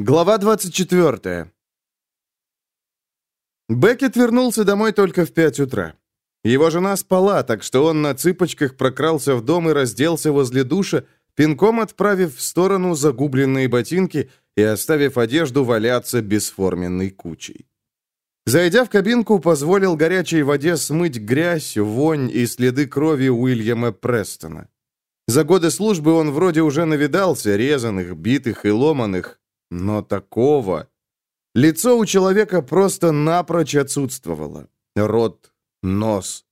Глава 24. Беккет вернулся домой только в 5 утра. Его жена спала, так что он на цыпочках прокрался в дом и разделся возле душа, пинком отправив в сторону загубленные ботинки и оставив одежду валяться бесформенной кучей. Зайдя в кабинку, позволил горячей воде смыть грязь, вонь и следы крови Уильяма Престона. За годы службы он вроде уже навидался резаных, битых и ломаных, но такого... Лицо у человека просто напрочь отсутствовало. Рот, нос.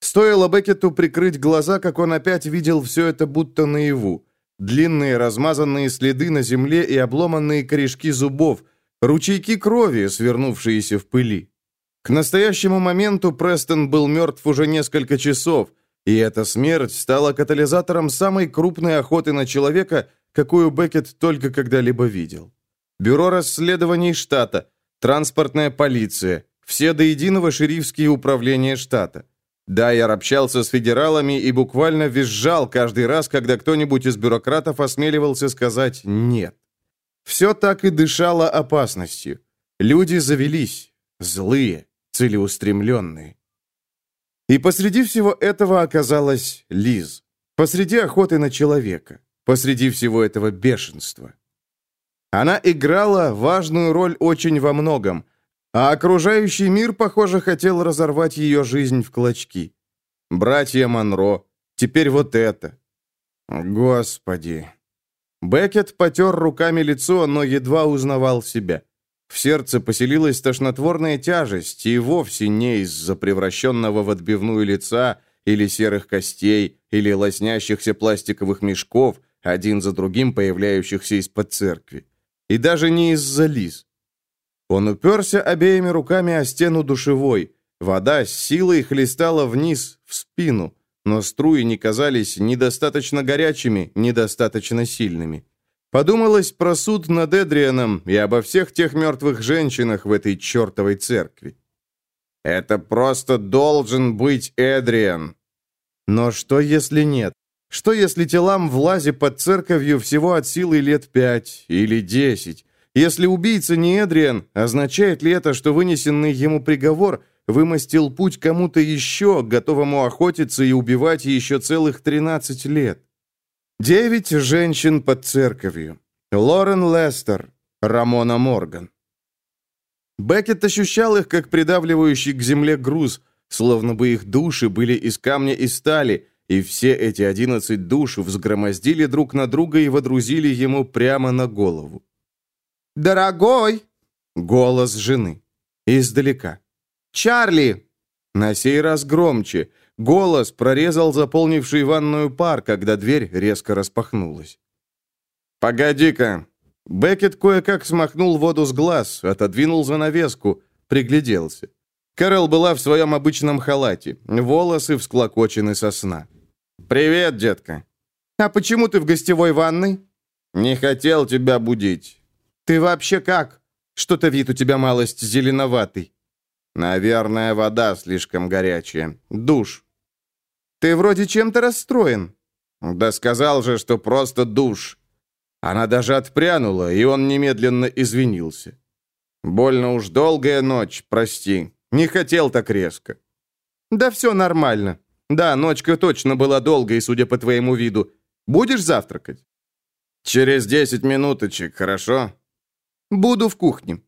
Стоило Беккету прикрыть глаза, как он опять видел все это будто наяву. Длинные размазанные следы на земле и обломанные корешки зубов, ручейки крови, свернувшиеся в пыли. К настоящему моменту Престон был мертв уже несколько часов, и эта смерть стала катализатором самой крупной охоты на человека, какую Беккет только когда-либо видел. Бюро расследований штата, транспортная полиция, все до единого шерифские управления штата. Дайер общался с федералами и буквально визжал каждый раз, когда кто-нибудь из бюрократов осмеливался сказать «нет». Все так и дышало опасностью. Люди завелись, злые, целеустремленные. И посреди всего этого оказалась Лиз. Посреди охоты на человека. Посреди всего этого бешенства. Она играла важную роль очень во многом, а окружающий мир, похоже, хотел разорвать ее жизнь в клочки. Братья Монро, теперь вот это. Господи. Беккет потер руками лицо, но едва узнавал себя. В сердце поселилась тошнотворная тяжесть, и вовсе не из-за превращенного в отбивную лица или серых костей, или лоснящихся пластиковых мешков, один за другим появляющихся из-под церкви. И даже не из-за лис. Он уперся обеими руками о стену душевой. Вода с силой хлестала вниз, в спину, но струи не казались недостаточно горячими, недостаточно сильными. Подумалось про суд над Эдрианом и обо всех тех мертвых женщинах в этой чертовой церкви. «Это просто должен быть Эдриан!» Но что, если нет? Что, если телам в лазе под церковью всего от силы лет пять или десять? Если убийца не Эдриан, означает ли это, что вынесенный ему приговор вымостил путь кому-то еще, готовому охотиться и убивать еще целых 13 лет? Девять женщин под церковью. Лорен Лестер, Рамона Морган. Беккет ощущал их, как придавливающий к земле груз, словно бы их души были из камня и стали, и все эти одиннадцать душ взгромоздили друг на друга и водрузили ему прямо на голову. «Дорогой!» — голос жены. Издалека. «Чарли!» На сей раз громче. Голос прорезал заполнивший ванную пар, когда дверь резко распахнулась. «Погоди-ка!» Беккет кое-как смахнул воду с глаз, отодвинул занавеску, пригляделся. Кэрол была в своем обычном халате, волосы всклокочены со сна. «Привет, детка!» «А почему ты в гостевой ванной?» «Не хотел тебя будить. «Ты вообще как? Что-то вид у тебя малость зеленоватый». «Наверное, вода слишком горячая. Душ». «Ты вроде чем-то расстроен». «Да сказал же, что просто душ». Она даже отпрянула, и он немедленно извинился. «Больно уж долгая ночь, прости. Не хотел так резко». «Да все нормально. Да, ночка точно была долгой, судя по твоему виду. Будешь завтракать?» «Через десять минуточек, хорошо?» Буду в кухне».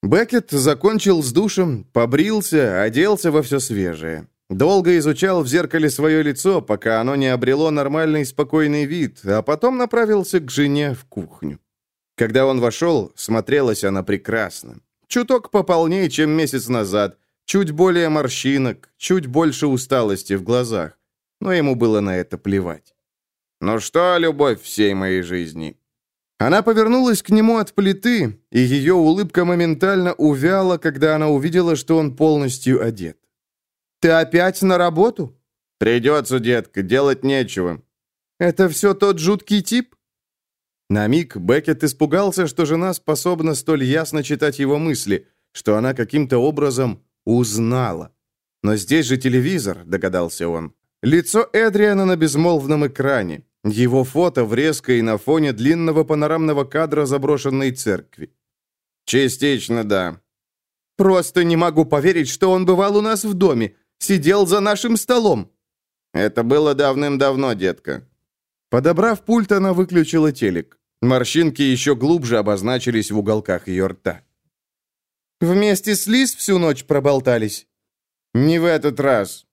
Беккет закончил с душем, побрился, оделся во все свежее. Долго изучал в зеркале свое лицо, пока оно не обрело нормальный спокойный вид, а потом направился к жене в кухню. Когда он вошел, смотрелась она прекрасно. Чуток пополнее, чем месяц назад, чуть более морщинок, чуть больше усталости в глазах. Но ему было на это плевать. «Ну что, любовь всей моей жизни, она повернулась к нему от плиты, и ее улыбка моментально увяла, когда она увидела, что он полностью одет. «Ты опять на работу?» «Придется, детка, делать нечего». «Это все тот жуткий тип?» На миг Беккет испугался, что жена способна столь ясно читать его мысли, что она каким-то образом узнала. Но здесь же телевизор, догадался он. Лицо Эдриана на безмолвном экране. Его фото врезко и на фоне длинного панорамного кадра заброшенной церкви. «Частично, да». «Просто не могу поверить, что он бывал у нас в доме. Сидел за нашим столом». «Это было давным-давно, детка». Подобрав пульт, она выключила телек. Морщинки еще глубже обозначились в уголках ее рта. «Вместе с Лиз всю ночь проболтались?» «Не в этот раз».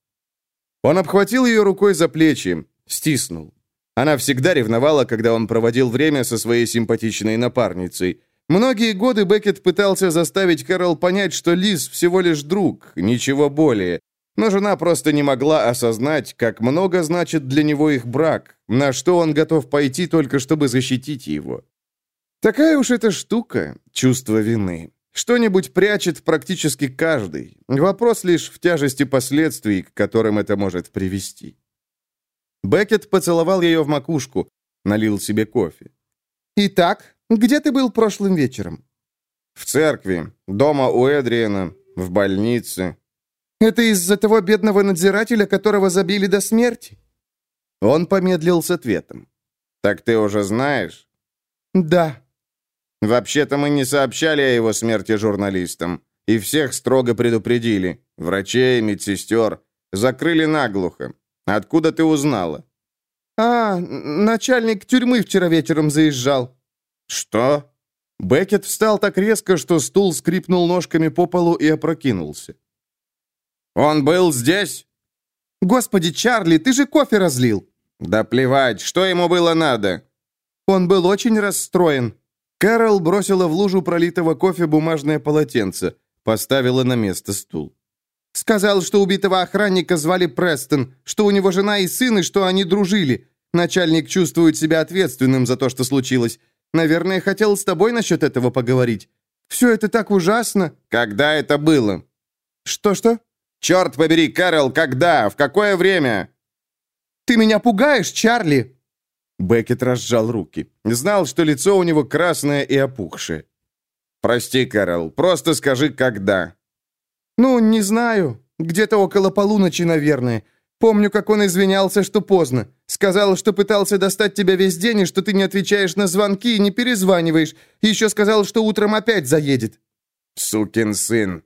Он обхватил ее рукой за плечи, стиснул. Она всегда ревновала, когда он проводил время со своей симпатичной напарницей. Многие годы Беккет пытался заставить Кэрол понять, что Лиз всего лишь друг, ничего более. Но жена просто не могла осознать, как много значит для него их брак, на что он готов пойти только чтобы защитить его. Такая уж эта штука, чувство вины. Что-нибудь прячет практически каждый. Вопрос лишь в тяжести последствий, к которым это может привести. Беккет поцеловал ее в макушку, налил себе кофе. «Итак, где ты был прошлым вечером?» «В церкви, дома у Эдриена, в больнице». «Это из-за того бедного надзирателя, которого забили до смерти?» Он помедлил с ответом. «Так ты уже знаешь?» «Да». «Вообще-то мы не сообщали о его смерти журналистам. И всех строго предупредили. Врачей, медсестер. Закрыли наглухо. Откуда ты узнала?» «А, начальник тюрьмы вчера вечером заезжал». «Что?» Беккет встал так резко, что стул скрипнул ножками по полу и опрокинулся. «Он был здесь?» «Господи, Чарли, ты же кофе разлил!» «Да плевать, что ему было надо?» Он был очень расстроен. Кэрол бросила в лужу пролитого кофе бумажное полотенце, поставила на место стул. Сказал, что убитого охранника звали Престон, что у него жена и сын, и что они дружили. Начальник чувствует себя ответственным за то, что случилось. Наверное, хотел с тобой насчет этого поговорить. Все это так ужасно. Когда это было? Что-что? Черт побери, Кэрол, когда? В какое время? Ты меня пугаешь, Чарли. Беккет разжал руки. Знал, что лицо у него красное и опухшее. «Прости, Кэрол, просто скажи, когда». «Ну, не знаю. Где-то около полуночи, наверное. Помню, как он извинялся, что поздно. Сказал, что пытался достать тебя весь день, и что ты не отвечаешь на звонки и не перезваниваешь. И еще сказал, что утром опять заедет». «Сукин сын».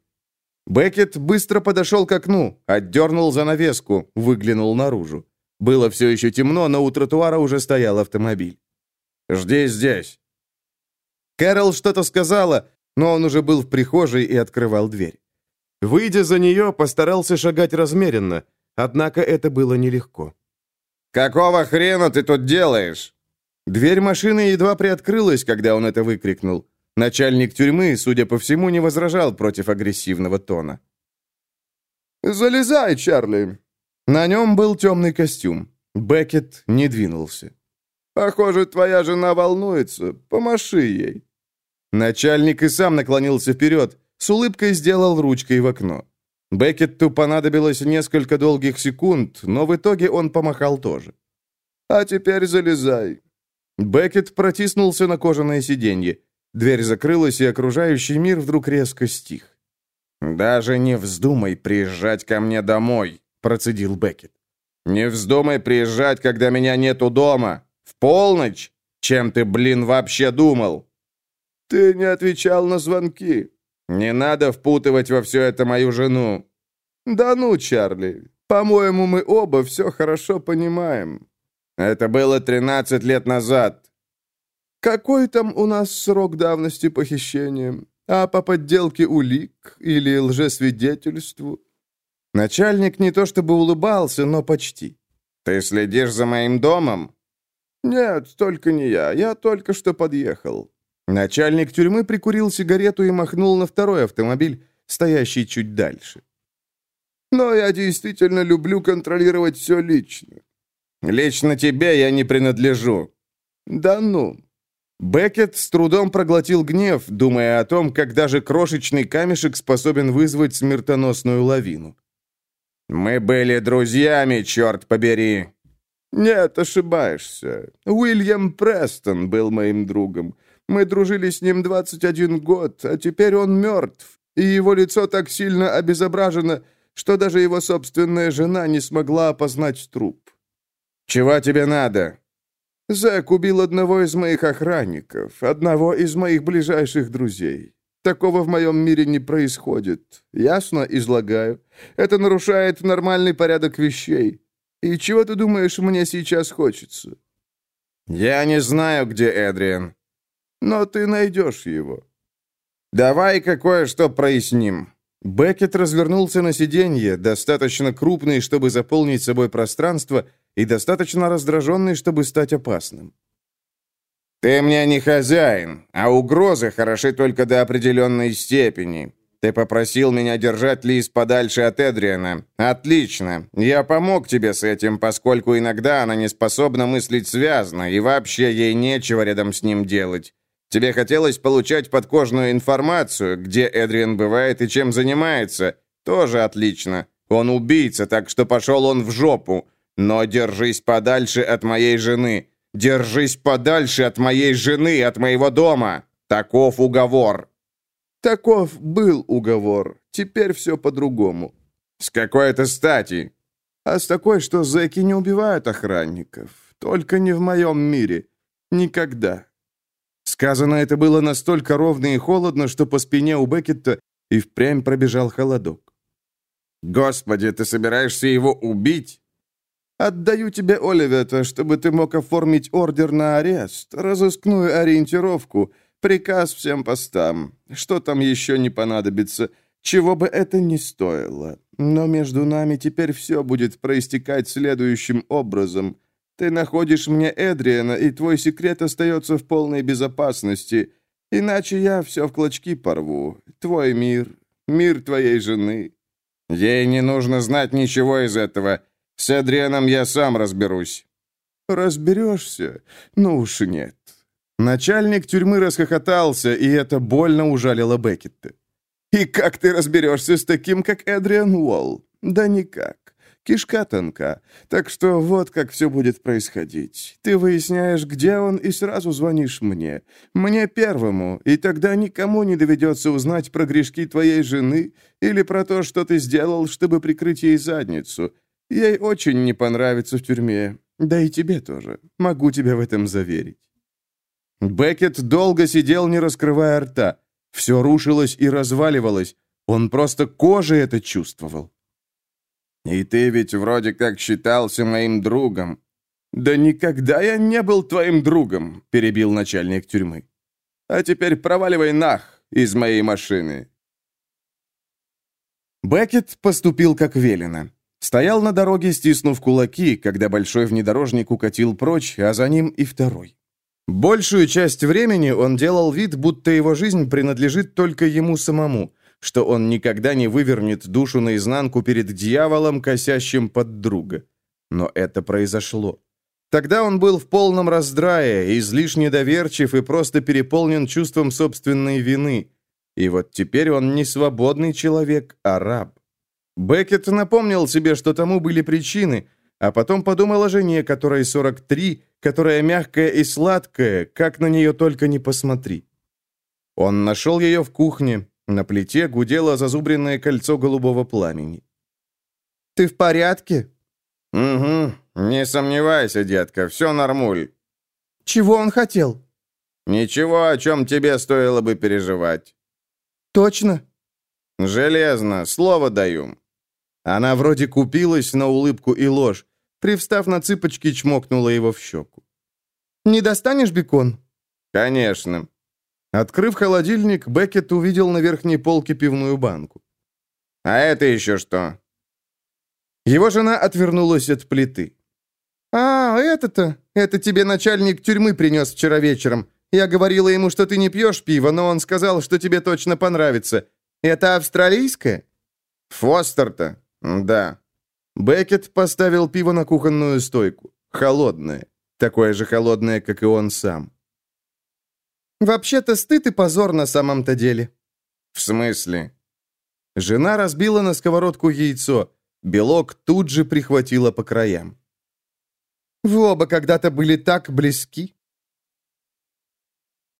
Беккет быстро подошел к окну, отдернул занавеску, выглянул наружу. Было все еще темно, но у тротуара уже стоял автомобиль. «Жди здесь». Кэрол что-то сказала, но он уже был в прихожей и открывал дверь. Выйдя за нее, постарался шагать размеренно, однако это было нелегко. «Какого хрена ты тут делаешь?» Дверь машины едва приоткрылась, когда он это выкрикнул. Начальник тюрьмы, судя по всему, не возражал против агрессивного тона. «Залезай, Чарли!» На нем был темный костюм. Беккет не двинулся. «Похоже, твоя жена волнуется. Помаши ей». Начальник и сам наклонился вперед, с улыбкой сделал ручкой в окно. Беккетту понадобилось несколько долгих секунд, но в итоге он помахал тоже. «А теперь залезай». Беккет протиснулся на кожаное сиденье. Дверь закрылась, и окружающий мир вдруг резко стих. «Даже не вздумай приезжать ко мне домой», — процедил Беккет. «Не вздумай приезжать, когда меня нету дома. В полночь? Чем ты, блин, вообще думал?» «Ты не отвечал на звонки», «Не надо впутывать во все это мою жену». «Да ну, Чарли, по-моему, мы оба все хорошо понимаем». «Это было 13 лет назад». «Какой там у нас срок давности похищения? А по подделке улик или лжесвидетельству?» Начальник не то чтобы улыбался, но почти. «Ты следишь за моим домом?» «Нет, только не я. Я только что подъехал». Начальник тюрьмы прикурил сигарету и махнул на второй автомобиль, стоящий чуть дальше. «Но я действительно люблю контролировать все лично». «Лично тебе я не принадлежу». «Да ну». Беккет с трудом проглотил гнев, думая о том, как даже крошечный камешек способен вызвать смертоносную лавину. «Мы были друзьями, черт побери!» «Нет, ошибаешься. Уильям Престон был моим другом. Мы дружили с ним 21 год, а теперь он мертв, и его лицо так сильно обезображено, что даже его собственная жена не смогла опознать труп». «Чего тебе надо?» Зэк убил одного из моих охранников, одного из моих ближайших друзей. Такого в моем мире не происходит. Ясно излагаю. Это нарушает нормальный порядок вещей. И чего ты думаешь, мне сейчас хочется?» «Я не знаю, где Эдриан». «Но ты найдешь его». «Давай кое-что проясним». Беккет развернулся на сиденье, достаточно крупный, чтобы заполнить собой пространство, и достаточно раздраженный, чтобы стать опасным. «Ты мне не хозяин, а угрозы хороши только до определенной степени. Ты попросил меня держать Лиз подальше от Эдриана. Отлично. Я помог тебе с этим, поскольку иногда она не способна мыслить связно, и вообще ей нечего рядом с ним делать. Тебе хотелось получать подкожную информацию, где Эдриан бывает и чем занимается. Тоже отлично. Он убийца, так что пошел он в жопу. Но держись подальше от моей жены. Держись подальше от моей жены, от моего дома. Таков уговор. Таков был уговор. Теперь все по-другому. С какой это стати? А с такой, что зэки не убивают охранников. Только не в моем мире. Никогда. Сказано это было настолько ровно и холодно, что по спине у Беккетта и впрямь пробежал холодок. «Господи, ты собираешься его убить?» «Отдаю тебе Оливета, чтобы ты мог оформить ордер на арест, разыскную ориентировку, приказ всем постам. Что там еще не понадобится, чего бы это ни стоило. Но между нами теперь все будет проистекать следующим образом. Ты находишь мне Эдриана, и твой секрет остается в полной безопасности. Иначе я все в клочки порву. Твой мир, мир твоей жены». «Ей не нужно знать ничего из этого. С Эдрианом я сам разберусь». «Разберешься? Ну уж нет». Начальник тюрьмы расхохотался, и это больно ужалило Беккетта. «И как ты разберешься с таким, как Эдриан Уолл? Да никак. Кишка тонка. Так что вот как все будет происходить. Ты выясняешь, где он, и сразу звонишь мне. Мне первому, и тогда никому не доведется узнать про грешки твоей жены или про то, что ты сделал, чтобы прикрыть ей задницу. Ей очень не понравится в тюрьме. Да и тебе тоже. Могу тебя в этом заверить». Беккет долго сидел, не раскрывая рта. Все рушилось и разваливалось. Он просто кожей это чувствовал. «И ты ведь вроде как считался моим другом». «Да никогда я не был твоим другом», — перебил начальник тюрьмы. «А теперь проваливай нах из моей машины». Беккет поступил как велено. Стоял на дороге, стиснув кулаки, когда большой внедорожник укатил прочь, а за ним и второй. Большую часть времени он делал вид, будто его жизнь принадлежит только ему самому — что он никогда не вывернет душу наизнанку перед дьяволом, косящим под друга. Но это произошло. Тогда он был в полном раздрае, излишне доверчив и просто переполнен чувством собственной вины. И вот теперь он не свободный человек, а раб. Беккет напомнил себе, что тому были причины, а потом подумал о жене, которой 43, которая мягкая и сладкая, как на нее только не посмотри. Он нашел ее в кухне, на плите гудело зазубренное кольцо голубого пламени. «Ты в порядке?» «Угу. Не сомневайся, детка, все нормуль». «Чего он хотел?» «Ничего, о чем тебе стоило бы переживать». «Точно?» «Железно, слово даю». Она вроде купилась на улыбку и ложь. Привстав на цыпочки, чмокнула его в щеку. «Не достанешь бекон?» «Конечно. Открыв холодильник, Беккет увидел на верхней полке пивную банку. «А это еще что?» Его жена отвернулась от плиты. «А, это-то? Это тебе начальник тюрьмы принес вчера вечером. Я говорила ему, что ты не пьешь пиво, но он сказал, что тебе точно понравится. Это австралийское?» «Фостер-то? Да». Беккет поставил пиво на кухонную стойку. Холодное. Такое же холодное, как и он сам. Вообще-то стыд и позор на самом-то деле». «В смысле?» Жена разбила на сковородку яйцо. Белок тут же прихватила по краям. «Вы оба когда-то были так близки.